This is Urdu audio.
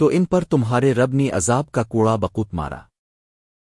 تو ان پر تمہارے رب نے عذاب کا کوڑا بقوت مارا۔